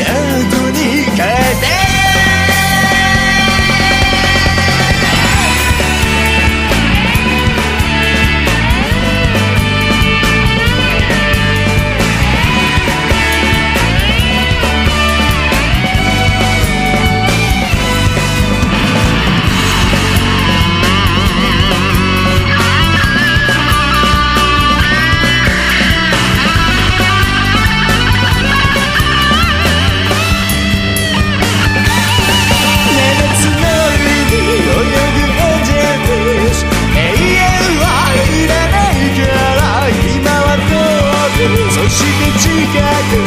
é そして近く